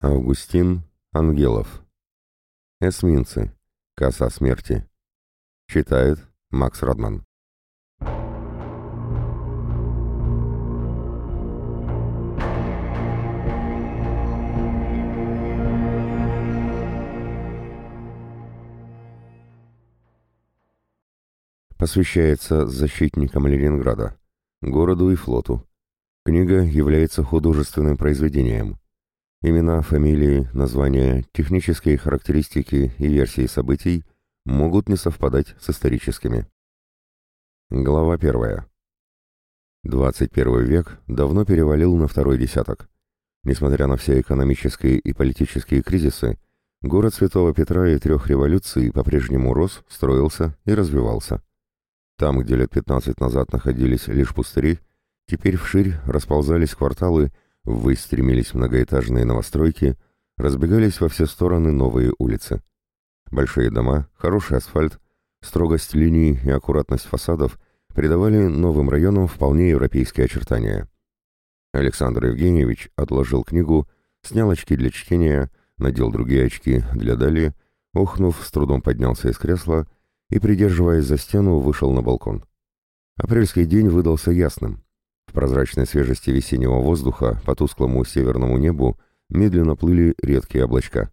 Августин Ангелов. Эсминцы. Коса смерти. Читает Макс Родман. Посвящается защитникам Ленинграда, городу и флоту. Книга является художественным произведением. Имена, фамилии, названия, технические характеристики и версии событий могут не совпадать с историческими. Глава первая. 21 век давно перевалил на второй десяток. Несмотря на все экономические и политические кризисы, город Святого Петра и трех революций по-прежнему рос, строился и развивался. Там, где лет 15 назад находились лишь пустыри, теперь вширь расползались кварталы, ввысь многоэтажные новостройки, разбегались во все стороны новые улицы. Большие дома, хороший асфальт, строгость линий и аккуратность фасадов придавали новым районам вполне европейские очертания. Александр Евгеньевич отложил книгу, снял очки для чтения, надел другие очки для дали, охнув, с трудом поднялся из кресла и, придерживаясь за стену, вышел на балкон. Апрельский день выдался ясным. В прозрачной свежести весеннего воздуха по тусклому северному небу медленно плыли редкие облачка.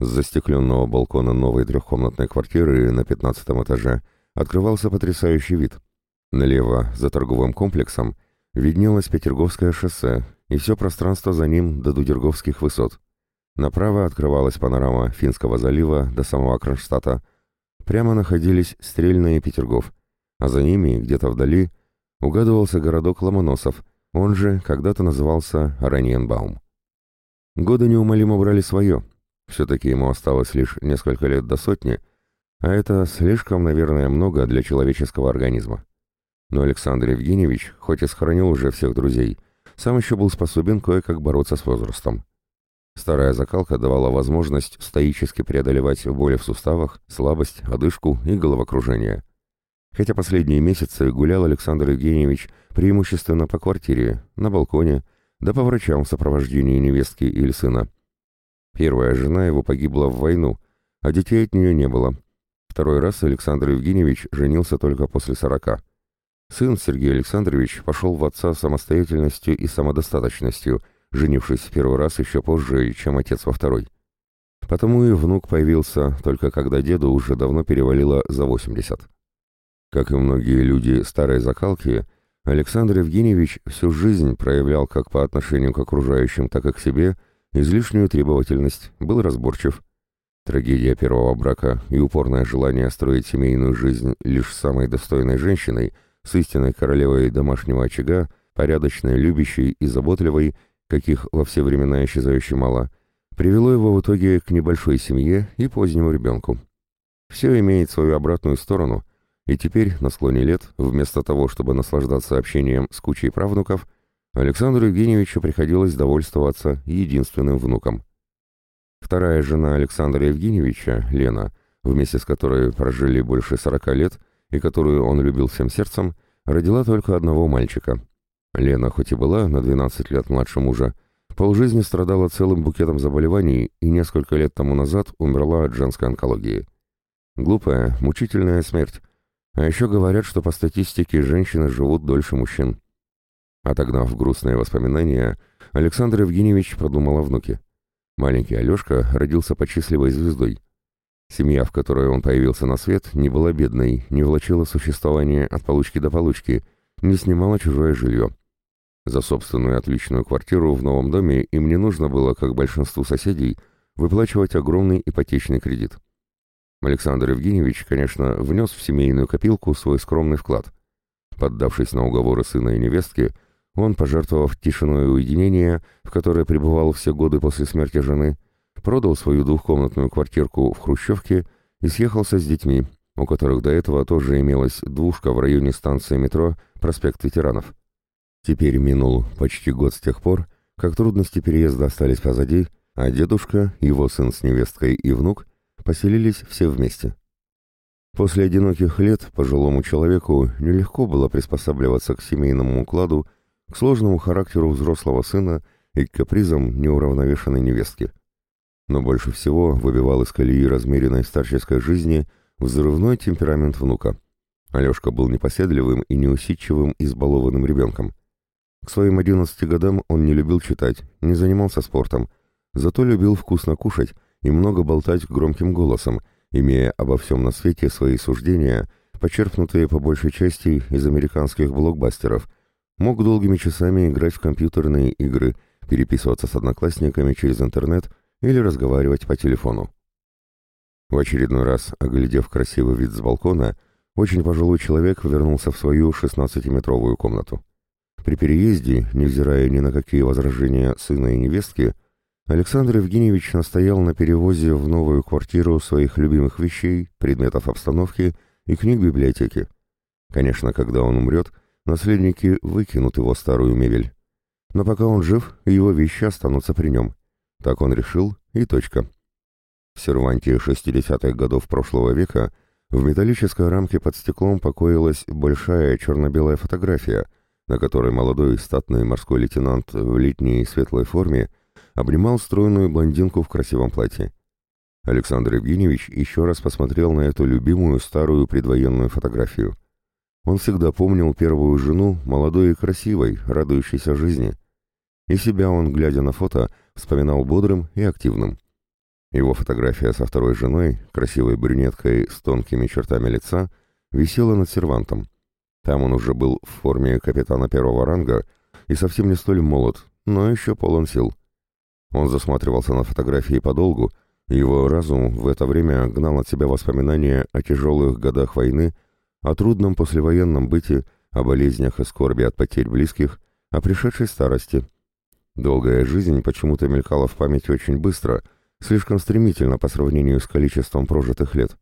С застекленного балкона новой трехкомнатной квартиры на пятнадцатом этаже открывался потрясающий вид. Налево, за торговым комплексом, виднелось Петерговское шоссе и все пространство за ним до Дудерговских высот. Направо открывалась панорама Финского залива до самого Кронштадта, Прямо находились Стрельна и Петергоф, а за ними, где-то вдали, угадывался городок Ломоносов, он же когда-то назывался Ораниенбаум. Годы неумолимо брали свое, все-таки ему осталось лишь несколько лет до сотни, а это слишком, наверное, много для человеческого организма. Но Александр Евгеньевич, хоть и сохранил уже всех друзей, сам еще был способен кое-как бороться с возрастом. Старая закалка давала возможность стоически преодолевать боли в суставах, слабость, одышку и головокружение. Хотя последние месяцы гулял Александр Евгеньевич преимущественно по квартире, на балконе, да по врачам в сопровождении невестки или сына. Первая жена его погибла в войну, а детей от нее не было. Второй раз Александр Евгеньевич женился только после сорока. Сын Сергей Александрович пошел в отца самостоятельностью и самодостаточностью – женившись в первый раз еще позже, чем отец во второй. Потому и внук появился только когда деду уже давно перевалило за 80. Как и многие люди старой закалки, Александр Евгеньевич всю жизнь проявлял как по отношению к окружающим, так и к себе излишнюю требовательность, был разборчив. Трагедия первого брака и упорное желание строить семейную жизнь лишь с самой достойной женщиной, с истинной королевой домашнего очага, порядочной, любящей и заботливой, каких во все времена исчезающе мало, привело его в итоге к небольшой семье и позднему ребенку. Все имеет свою обратную сторону, и теперь, на склоне лет, вместо того, чтобы наслаждаться общением с кучей правнуков, Александру Евгеньевичу приходилось довольствоваться единственным внуком. Вторая жена Александра Евгеньевича, Лена, вместе с которой прожили больше сорока лет и которую он любил всем сердцем, родила только одного мальчика — Лена, хоть и была на 12 лет младше мужа, полжизни страдала целым букетом заболеваний и несколько лет тому назад умерла от женской онкологии. Глупая, мучительная смерть. А еще говорят, что по статистике женщины живут дольше мужчин. Отогнав грустные воспоминания, Александр Евгеньевич подумал о внуке. Маленький Алешка родился под счастливой звездой. Семья, в которой он появился на свет, не была бедной, не влачила существование от получки до получки, не снимала чужое жилье. За собственную отличную квартиру в новом доме им не нужно было, как большинству соседей, выплачивать огромный ипотечный кредит. Александр Евгеньевич, конечно, внес в семейную копилку свой скромный вклад. Поддавшись на уговоры сына и невестки, он, пожертвовав тишиной и уединение, в которое пребывал все годы после смерти жены, продал свою двухкомнатную квартирку в Хрущевке и съехался с детьми, у которых до этого тоже имелась двушка в районе станции метро «Проспект ветеранов». Теперь минул почти год с тех пор, как трудности переезда остались позади, а дедушка, его сын с невесткой и внук поселились все вместе. После одиноких лет пожилому человеку нелегко было приспосабливаться к семейному укладу, к сложному характеру взрослого сына и к капризам неуравновешенной невестки. Но больше всего выбивал из колеи размеренной старческой жизни взрывной темперамент внука. Алешка был непоседливым и неусидчивым избалованным ребенком. К своим 11 годам он не любил читать, не занимался спортом, зато любил вкусно кушать и много болтать громким голосом, имея обо всем на свете свои суждения, почерпнутые по большей части из американских блокбастеров, мог долгими часами играть в компьютерные игры, переписываться с одноклассниками через интернет или разговаривать по телефону. В очередной раз, оглядев красивый вид с балкона, очень пожилой человек вернулся в свою 16-метровую комнату. При переезде, невзирая ни на какие возражения сына и невестки, Александр Евгеньевич настоял на перевозе в новую квартиру своих любимых вещей, предметов обстановки и книг библиотеки. Конечно, когда он умрет, наследники выкинут его старую мебель. Но пока он жив, его вещи останутся при нем. Так он решил, и точка. В серванте 60-х годов прошлого века в металлической рамке под стеклом покоилась большая черно-белая фотография, на которой молодой статный морской лейтенант в летней светлой форме обнимал стройную блондинку в красивом платье. Александр Евгеньевич еще раз посмотрел на эту любимую старую предвоенную фотографию. Он всегда помнил первую жену, молодой и красивой, радующейся жизни. И себя он, глядя на фото, вспоминал бодрым и активным. Его фотография со второй женой, красивой брюнеткой с тонкими чертами лица, висела над сервантом. Там он уже был в форме капитана первого ранга и совсем не столь молод, но еще полон сил. Он засматривался на фотографии подолгу, и его разум в это время гнал от себя воспоминания о тяжелых годах войны, о трудном послевоенном быте, о болезнях и скорби от потерь близких, о пришедшей старости. Долгая жизнь почему-то мелькала в памяти очень быстро, слишком стремительно по сравнению с количеством прожитых лет.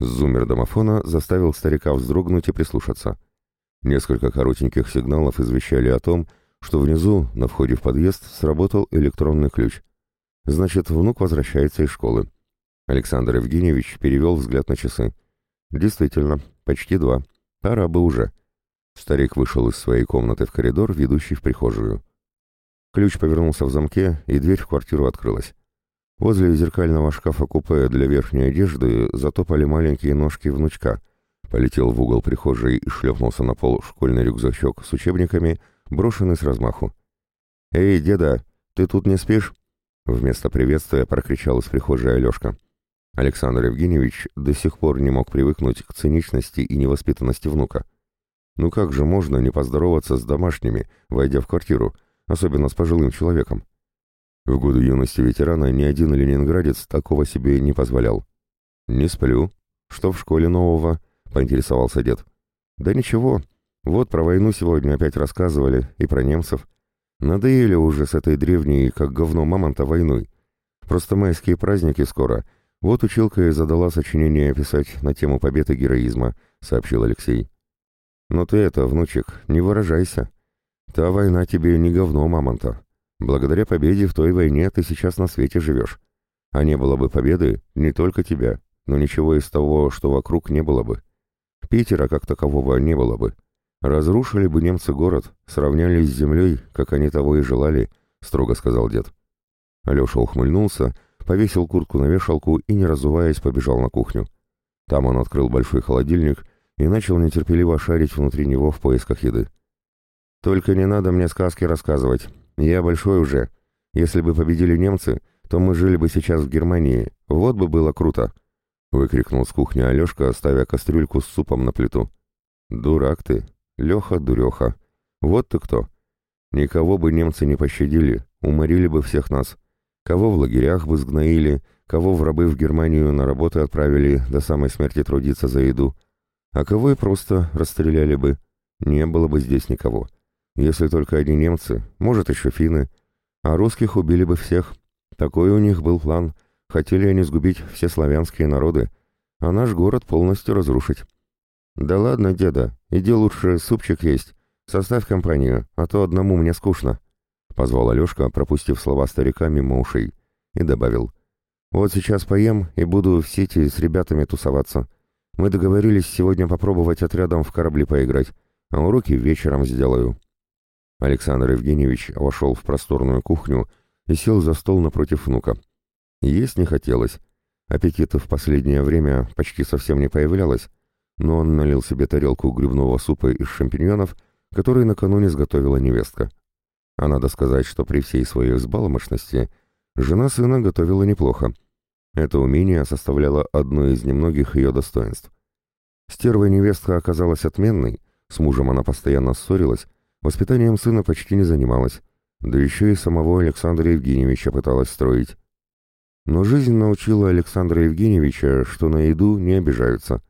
Зуммер домофона заставил старика вздрогнуть и прислушаться. Несколько коротеньких сигналов извещали о том, что внизу, на входе в подъезд, сработал электронный ключ. Значит, внук возвращается из школы. Александр Евгеньевич перевел взгляд на часы. Действительно, почти два. Пора бы уже. Старик вышел из своей комнаты в коридор, ведущий в прихожую. Ключ повернулся в замке, и дверь в квартиру открылась. Возле зеркального шкафа-купе для верхней одежды затопали маленькие ножки внучка. Полетел в угол прихожей и шлепнулся на пол школьный рюкзачок с учебниками, брошенный с размаху. «Эй, деда, ты тут не спишь?» Вместо приветствия прокричал из прихожей Алешка. Александр Евгеньевич до сих пор не мог привыкнуть к циничности и невоспитанности внука. Ну как же можно не поздороваться с домашними, войдя в квартиру, особенно с пожилым человеком? В годы юности ветерана ни один ленинградец такого себе не позволял. «Не сплю. Что в школе нового?» — поинтересовался дед. «Да ничего. Вот про войну сегодня опять рассказывали, и про немцев. Надоели уже с этой древней, как говно мамонта, войной. Просто майские праздники скоро. Вот училка и задала сочинение писать на тему победы героизма», — сообщил Алексей. «Но ты это, внучек, не выражайся. Та война тебе не говно мамонта. Благодаря победе в той войне ты сейчас на свете живешь. А не было бы победы, не только тебя, но ничего из того, что вокруг, не было бы. Питера как такового не было бы. Разрушили бы немцы город, сравнялись с землей, как они того и желали, строго сказал дед. Алеша ухмыльнулся, повесил куртку на вешалку и, не разуваясь, побежал на кухню. Там он открыл большой холодильник и начал нетерпеливо шарить внутри него в поисках еды. «Только не надо мне сказки рассказывать. Я большой уже. Если бы победили немцы, то мы жили бы сейчас в Германии. Вот бы было круто!» Выкрикнул с кухни Алешка, ставя кастрюльку с супом на плиту. «Дурак ты! Леха-дуреха! Вот ты кто! Никого бы немцы не пощадили, уморили бы всех нас. Кого в лагерях бы сгноили, кого в рабы в Германию на работы отправили до самой смерти трудиться за еду, а кого и просто расстреляли бы. Не было бы здесь никого. Если только одни немцы, может еще финны. А русских убили бы всех. Такой у них был план. Хотели они сгубить все славянские народы, а наш город полностью разрушить. «Да ладно, деда, иди лучше супчик есть. Составь компанию, а то одному мне скучно», — позвал Алешка, пропустив слова старика мимо ушей, и добавил. «Вот сейчас поем и буду в сети с ребятами тусоваться. Мы договорились сегодня попробовать отрядом в корабли поиграть, а уроки вечером сделаю». Александр Евгеньевич вошел в просторную кухню и сел за стол напротив внука. Есть не хотелось. Аппетита в последнее время почти совсем не появлялось, но он налил себе тарелку грибного супа из шампиньонов, который накануне сготовила невестка. А надо сказать, что при всей своей взбаломошности жена сына готовила неплохо. Это умение составляло одно из немногих ее достоинств. Стервая невестка оказалась отменной, с мужем она постоянно ссорилась, воспитанием сына почти не занималась, да еще и самого Александра Евгеньевича пыталась строить. Но жизнь научила Александра Евгеньевича, что на еду не обижаются.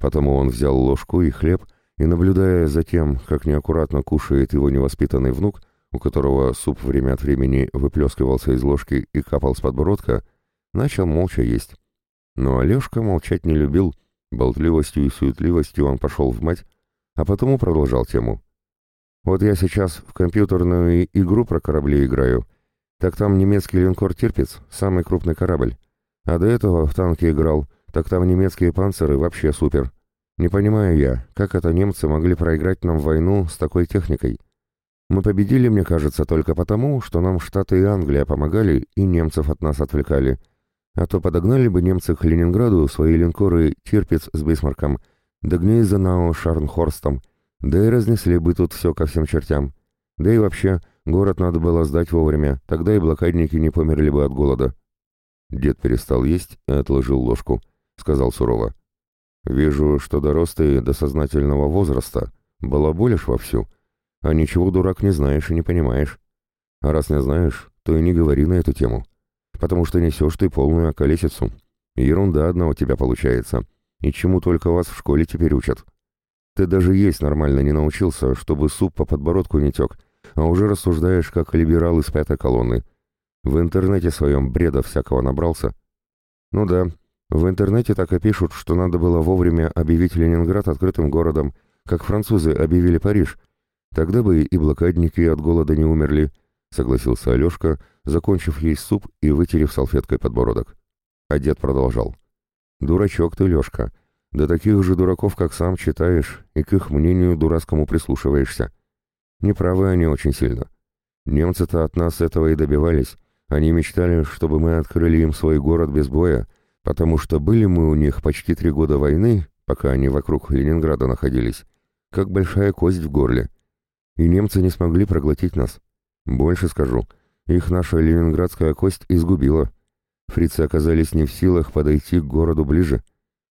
Потому он взял ложку и хлеб и, наблюдая за тем, как неаккуратно кушает его невоспитанный внук, у которого суп время от времени выплескивался из ложки и капал с подбородка, начал молча есть. Но Алешка молчать не любил, болтливостью и суетливостью он пошел в мать, а потом продолжал тему. «Вот я сейчас в компьютерную игру про корабли играю, так там немецкий линкор «Тирпиц» — самый крупный корабль. А до этого в танке играл, так там немецкие панциры вообще супер. Не понимаю я, как это немцы могли проиграть нам войну с такой техникой. Мы победили, мне кажется, только потому, что нам Штаты и Англия помогали и немцев от нас отвлекали. А то подогнали бы немцы к Ленинграду свои линкоры «Тирпиц» с Бисмарком, да Гнейзенау Шарнхорстом, да и разнесли бы тут все ко всем чертям. Да и вообще, город надо было сдать вовремя, тогда и блокадники не померли бы от голода. Дед перестал есть и отложил ложку, сказал сурово. «Вижу, что дорос ты до сознательного возраста, балаболишь вовсю, а ничего, дурак, не знаешь и не понимаешь. А раз не знаешь, то и не говори на эту тему, потому что несешь ты полную околесицу. Ерунда одна у тебя получается, и чему только вас в школе теперь учат. Ты даже есть нормально не научился, чтобы суп по подбородку не тек, а уже рассуждаешь, как либерал из пятой колонны. В интернете своем бреда всякого набрался. Ну да, в интернете так и пишут, что надо было вовремя объявить Ленинград открытым городом, как французы объявили Париж. Тогда бы и блокадники от голода не умерли, согласился Алешка, закончив есть суп и вытерев салфеткой подбородок. А дед продолжал. «Дурачок ты, Лешка. Да таких же дураков, как сам, читаешь и к их мнению дурацкому прислушиваешься. Неправы они очень сильно. Немцы-то от нас этого и добивались. Они мечтали, чтобы мы открыли им свой город без боя, потому что были мы у них почти три года войны, пока они вокруг Ленинграда находились, как большая кость в горле. И немцы не смогли проглотить нас. Больше скажу, их наша ленинградская кость изгубила. Фрицы оказались не в силах подойти к городу ближе.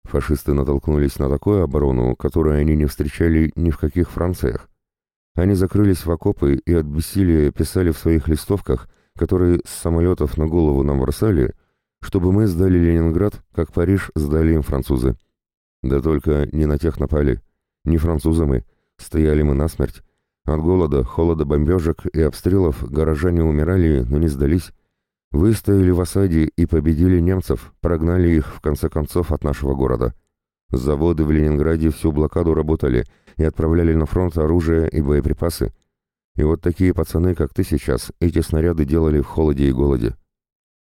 Фашисты натолкнулись на такую оборону, которую они не встречали ни в каких Франциях. Они закрылись в окопы и от бессилия писали в своих листовках, которые с самолетов на голову нам бросали, чтобы мы сдали Ленинград, как Париж сдали им французы. Да только не на тех напали. Не французы мы. Стояли мы насмерть. От голода, холода, бомбежек и обстрелов горожане умирали, но не сдались. Выстояли в осаде и победили немцев, прогнали их, в конце концов, от нашего города. Заводы в Ленинграде всю блокаду работали — и отправляли на фронт оружие и боеприпасы. И вот такие пацаны, как ты сейчас, эти снаряды делали в холоде и голоде.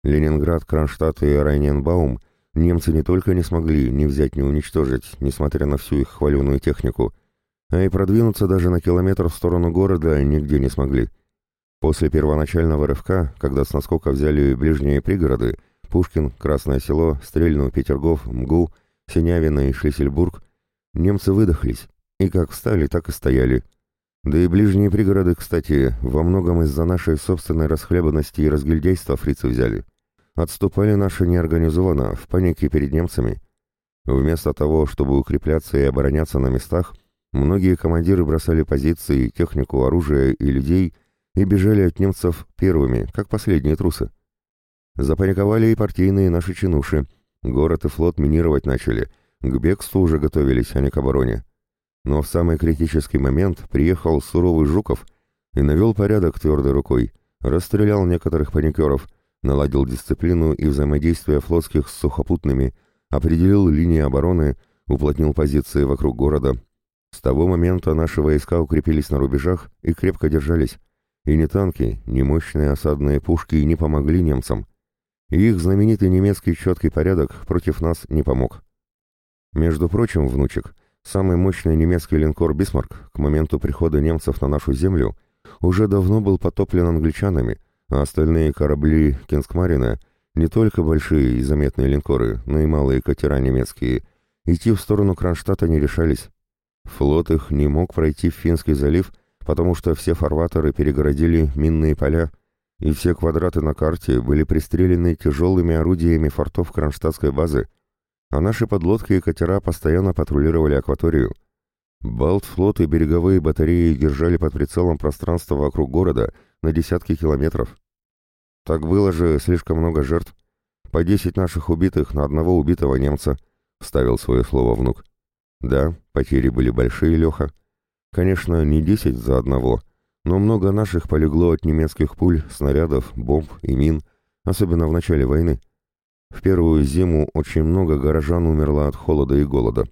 Ленинград, Кронштадт и Райненбаум немцы не только не смогли ни взять, ни уничтожить, несмотря на всю их хваленую технику, а и продвинуться даже на километр в сторону города нигде не смогли. После первоначального рывка, когда с наскока взяли ближние пригороды, Пушкин, Красное Село, Стрельну, Петергоф, МГУ, Синявино и Шлиссельбург, немцы выдохлись, и как встали, так и стояли. Да и ближние пригороды, кстати, во многом из-за нашей собственной расхлябанности и разгильдейства фрицы взяли. Отступали наши неорганизованно, в панике перед немцами. Вместо того, чтобы укрепляться и обороняться на местах, многие командиры бросали позиции, технику, оружие и людей и бежали от немцев первыми, как последние трусы. Запаниковали и партийные наши чинуши. Город и флот минировать начали. К бегству уже готовились, а не к обороне. Но в самый критический момент приехал суровый Жуков и навел порядок твердой рукой, расстрелял некоторых паникеров, наладил дисциплину и взаимодействие флотских с сухопутными, определил линии обороны, уплотнил позиции вокруг города. С того момента наши войска укрепились на рубежах и крепко держались. И ни танки, ни мощные осадные пушки не помогли немцам. И их знаменитый немецкий четкий порядок против нас не помог. Между прочим, внучек, Самый мощный немецкий линкор «Бисмарк» к моменту прихода немцев на нашу землю уже давно был потоплен англичанами, а остальные корабли Кинскмарина, не только большие и заметные линкоры, но и малые катера немецкие, идти в сторону Кронштадта не решались. Флот их не мог пройти в Финский залив, потому что все фарватеры перегородили минные поля, и все квадраты на карте были пристрелены тяжелыми орудиями фортов Кронштадтской базы, а наши подлодки и катера постоянно патрулировали акваторию. Балтфлот и береговые батареи держали под прицелом пространство вокруг города на десятки километров. Так было же слишком много жертв. По десять наших убитых на одного убитого немца, — вставил свое слово внук. Да, потери были большие, Леха. Конечно, не десять за одного, но много наших полегло от немецких пуль, снарядов, бомб и мин, особенно в начале войны. В первую зиму очень много горожан умерло от холода и голода.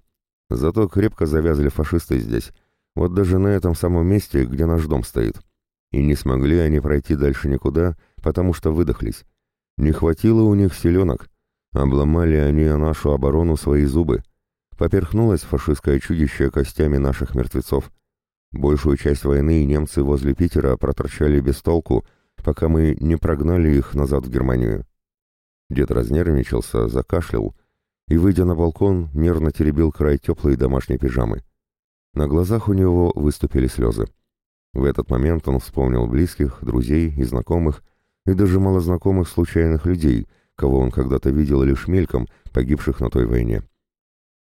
Зато крепко завязали фашисты здесь, вот даже на этом самом месте, где наш дом стоит. И не смогли они пройти дальше никуда, потому что выдохлись. Не хватило у них селенок. Обломали они нашу оборону свои зубы. Поперхнулось фашистское чудище костями наших мертвецов. Большую часть войны немцы возле Питера проторчали без толку, пока мы не прогнали их назад в Германию. Дед разнервничался, закашлял и, выйдя на балкон, нервно теребил край теплой домашней пижамы. На глазах у него выступили слезы. В этот момент он вспомнил близких, друзей и знакомых, и даже малознакомых случайных людей, кого он когда-то видел лишь мельком, погибших на той войне.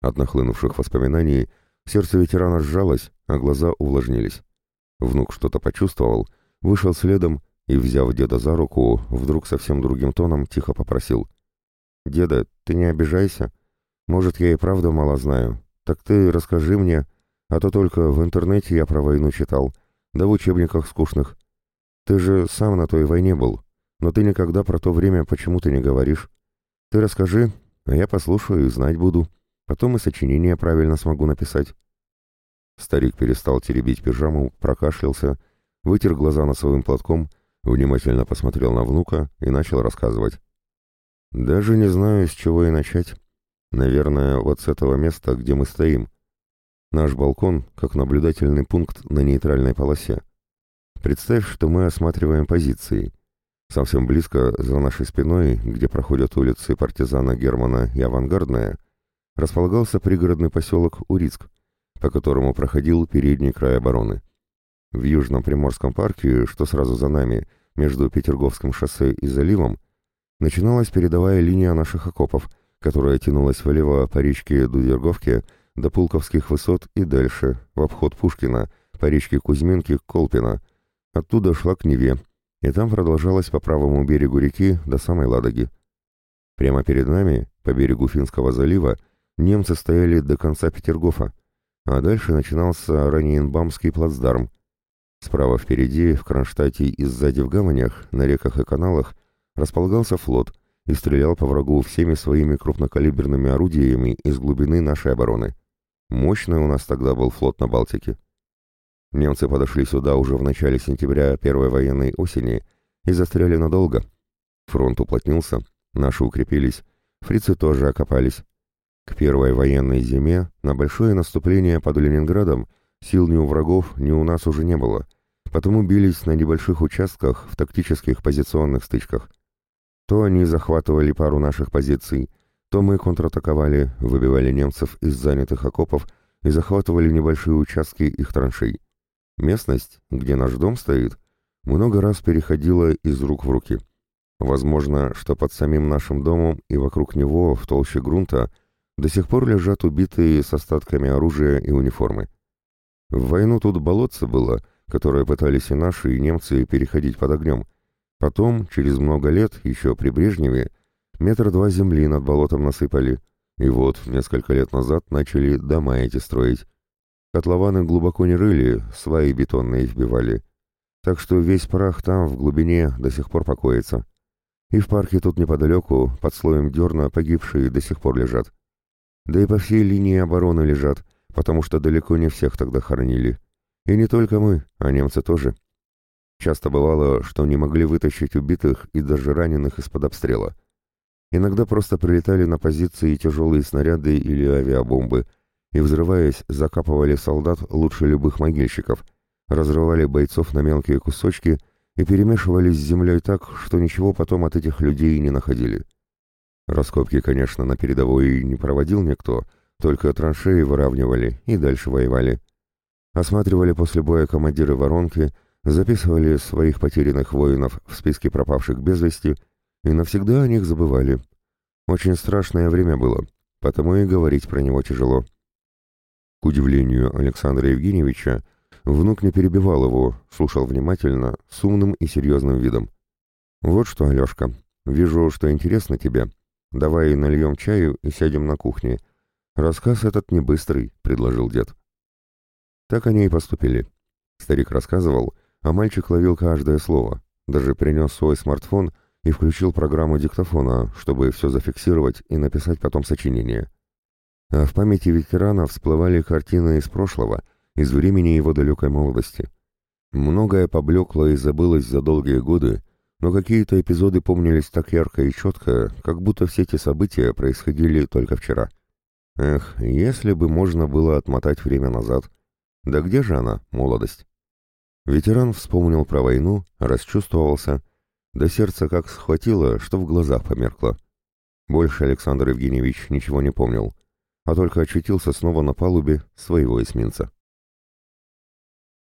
От нахлынувших воспоминаний сердце ветерана сжалось, а глаза увлажнились. Внук что-то почувствовал, вышел следом и, взяв деда за руку, вдруг совсем другим тоном тихо попросил. «Деда, ты не обижайся. Может, я и правда мало знаю. Так ты расскажи мне, а то только в интернете я про войну читал, да в учебниках скучных. Ты же сам на той войне был, но ты никогда про то время почему-то не говоришь. Ты расскажи, а я послушаю и знать буду». Потом и сочинение правильно смогу написать. Старик перестал теребить пижаму, прокашлялся, вытер глаза носовым платком, внимательно посмотрел на внука и начал рассказывать. «Даже не знаю, с чего и начать. Наверное, вот с этого места, где мы стоим. Наш балкон как наблюдательный пункт на нейтральной полосе. Представь, что мы осматриваем позиции. Совсем близко, за нашей спиной, где проходят улицы партизана Германа и Авангардная, располагался пригородный поселок Урицк, по которому проходил передний край обороны. В Южном Приморском парке, что сразу за нами, между Петерговским шоссе и заливом, начиналась передовая линия наших окопов, которая тянулась влево по речке Дудерговке до Пулковских высот и дальше, в обход Пушкина, по речке Кузьминки к Колпино. Оттуда шла к Неве, и там продолжалась по правому берегу реки до самой Ладоги. Прямо перед нами, по берегу Финского залива, немцы стояли до конца Петергофа, а дальше начинался Раньенбамский плацдарм. Справа впереди, в Кронштадте и сзади в гаванях, на реках и каналах, располагался флот и стрелял по врагу всеми своими крупнокалиберными орудиями из глубины нашей обороны. Мощный у нас тогда был флот на Балтике. Немцы подошли сюда уже в начале сентября первой военной осени и застряли надолго. Фронт уплотнился, наши укрепились, фрицы тоже окопались. К первой военной зиме на большое наступление под Ленинградом сил ни у врагов, ни у нас уже не было, потому бились на небольших участках в тактических позиционных стычках. То они захватывали пару наших позиций, то мы контратаковали, выбивали немцев из занятых окопов и захватывали небольшие участки их траншей. Местность, где наш дом стоит, много раз переходила из рук в руки. Возможно, что под самим нашим домом и вокруг него, в толще грунта, до сих пор лежат убитые с остатками оружия и униформы. В войну тут болотце было, которое пытались и наши, и немцы переходить под огнем. Потом, через много лет, еще при Брежневе, метр два земли над болотом насыпали. И вот, несколько лет назад начали дома эти строить. Котлованы глубоко не рыли, сваи бетонные вбивали. Так что весь прах там, в глубине, до сих пор покоится. И в парке тут неподалеку, под слоем дерна, погибшие до сих пор лежат. Да и по всей линии обороны лежат, потому что далеко не всех тогда хоронили. И не только мы, а немцы тоже. Часто бывало, что не могли вытащить убитых и даже раненых из-под обстрела. Иногда просто прилетали на позиции тяжелые снаряды или авиабомбы и, взрываясь, закапывали солдат лучше любых могильщиков, разрывали бойцов на мелкие кусочки и перемешивались с землей так, что ничего потом от этих людей не находили. Раскопки, конечно, на передовой не проводил никто, только траншеи выравнивали и дальше воевали. Осматривали после боя командиры воронки, записывали своих потерянных воинов в списке пропавших без вести и навсегда о них забывали. Очень страшное время было, потому и говорить про него тяжело. К удивлению Александра Евгеньевича, внук не перебивал его, слушал внимательно, с умным и серьезным видом. «Вот что, Алешка, вижу, что интересно тебе. Давай нальем чаю и сядем на кухне. Рассказ этот не быстрый», — предложил дед. Так они и поступили. Старик рассказывал, а мальчик ловил каждое слово, даже принес свой смартфон и включил программу диктофона, чтобы все зафиксировать и написать потом сочинение. А в памяти ветерана всплывали картины из прошлого, из времени его далекой молодости. Многое поблекло и забылось за долгие годы, но какие-то эпизоды помнились так ярко и четко, как будто все эти события происходили только вчера. Эх, если бы можно было отмотать время назад. Да где же она, молодость? Ветеран вспомнил про войну, расчувствовался, до сердца как схватило, что в глазах померкло. Больше Александр Евгеньевич ничего не помнил, а только очутился снова на палубе своего эсминца.